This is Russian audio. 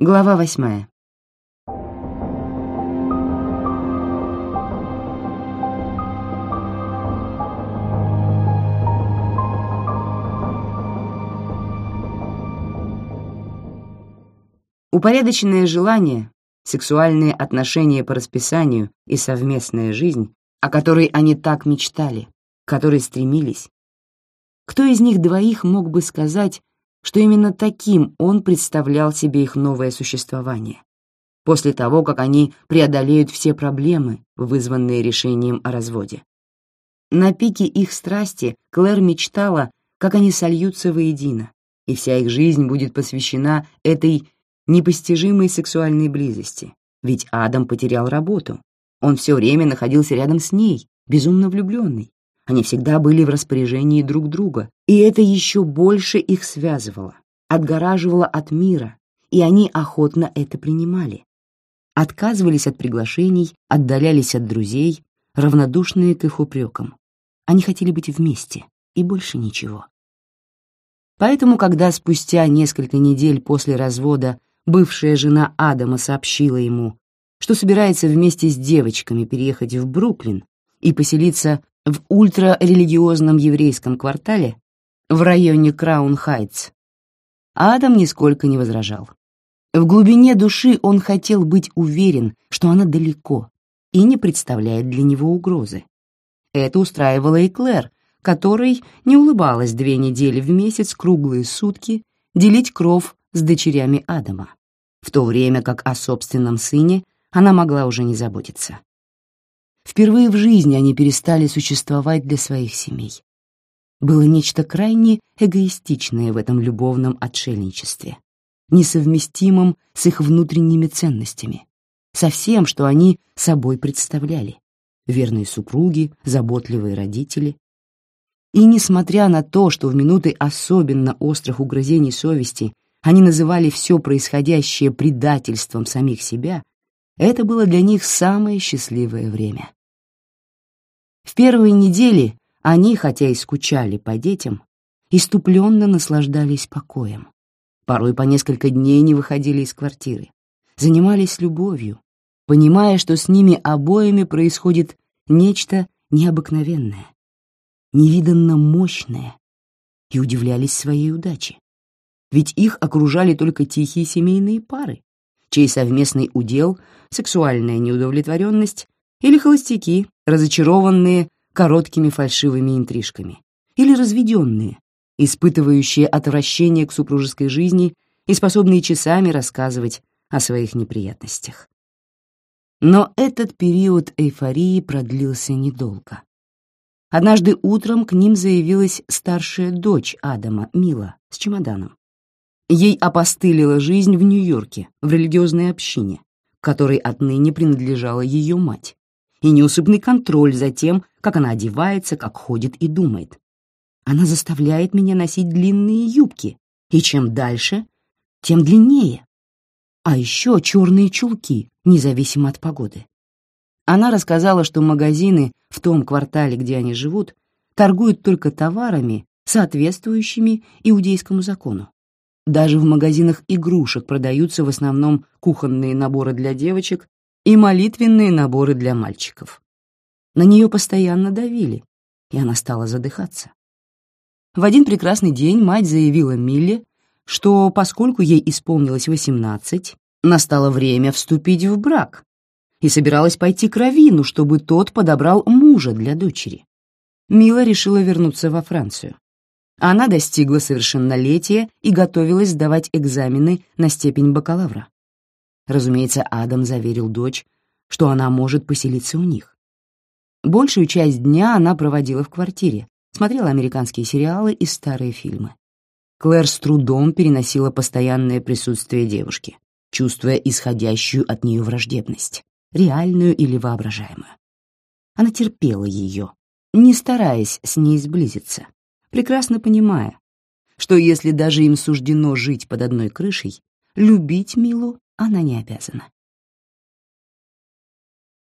Глава восьмая. Упорядоченное желание, сексуальные отношения по расписанию и совместная жизнь, о которой они так мечтали, к которой стремились. Кто из них двоих мог бы сказать, что именно таким он представлял себе их новое существование, после того, как они преодолеют все проблемы, вызванные решением о разводе. На пике их страсти Клэр мечтала, как они сольются воедино, и вся их жизнь будет посвящена этой непостижимой сексуальной близости, ведь Адам потерял работу. Он все время находился рядом с ней, безумно влюбленный. Они всегда были в распоряжении друг друга, и это еще больше их связывало, отгораживало от мира, и они охотно это принимали. Отказывались от приглашений, отдалялись от друзей, равнодушные к их упрекам. Они хотели быть вместе, и больше ничего. Поэтому, когда спустя несколько недель после развода бывшая жена Адама сообщила ему, что собирается вместе с девочками переехать в Бруклин и поселиться в ультрарелигиозном еврейском квартале в районе Краун-Хайтс. Адам нисколько не возражал. В глубине души он хотел быть уверен, что она далеко и не представляет для него угрозы. Это устраивало и Клэр, которой не улыбалась две недели в месяц круглые сутки делить кров с дочерями Адама в то время как о собственном сыне она могла уже не заботиться. Впервые в жизни они перестали существовать для своих семей. Было нечто крайне эгоистичное в этом любовном отшельничестве, несовместимом с их внутренними ценностями, со всем, что они собой представляли — верные супруги, заботливые родители. И несмотря на то, что в минуты особенно острых угрызений совести они называли все происходящее предательством самих себя, это было для них самое счастливое время. В первые недели они, хотя и скучали по детям, иступленно наслаждались покоем. Порой по несколько дней не выходили из квартиры, занимались любовью, понимая, что с ними обоими происходит нечто необыкновенное, невиданно мощное, и удивлялись своей удаче ведь их окружали только тихие семейные пары, чей совместный удел — сексуальная неудовлетворенность или холостяки, разочарованные короткими фальшивыми интрижками, или разведенные, испытывающие отвращение к супружеской жизни и способные часами рассказывать о своих неприятностях. Но этот период эйфории продлился недолго. Однажды утром к ним заявилась старшая дочь Адама, Мила, с чемоданом. Ей опостылила жизнь в Нью-Йорке, в религиозной общине, которой отныне принадлежала ее мать, и неусыпный контроль за тем, как она одевается, как ходит и думает. Она заставляет меня носить длинные юбки, и чем дальше, тем длиннее. А еще черные чулки, независимо от погоды. Она рассказала, что магазины в том квартале, где они живут, торгуют только товарами, соответствующими иудейскому закону. Даже в магазинах игрушек продаются в основном кухонные наборы для девочек и молитвенные наборы для мальчиков. На нее постоянно давили, и она стала задыхаться. В один прекрасный день мать заявила Милле, что поскольку ей исполнилось 18, настало время вступить в брак, и собиралась пойти к Равину, чтобы тот подобрал мужа для дочери. Мила решила вернуться во Францию. Она достигла совершеннолетия и готовилась сдавать экзамены на степень бакалавра. Разумеется, Адам заверил дочь, что она может поселиться у них. Большую часть дня она проводила в квартире, смотрела американские сериалы и старые фильмы. Клэр с трудом переносила постоянное присутствие девушки, чувствуя исходящую от нее враждебность, реальную или воображаемую. Она терпела ее, не стараясь с ней сблизиться, прекрасно понимая, что если даже им суждено жить под одной крышей, любить Милу она не обязана.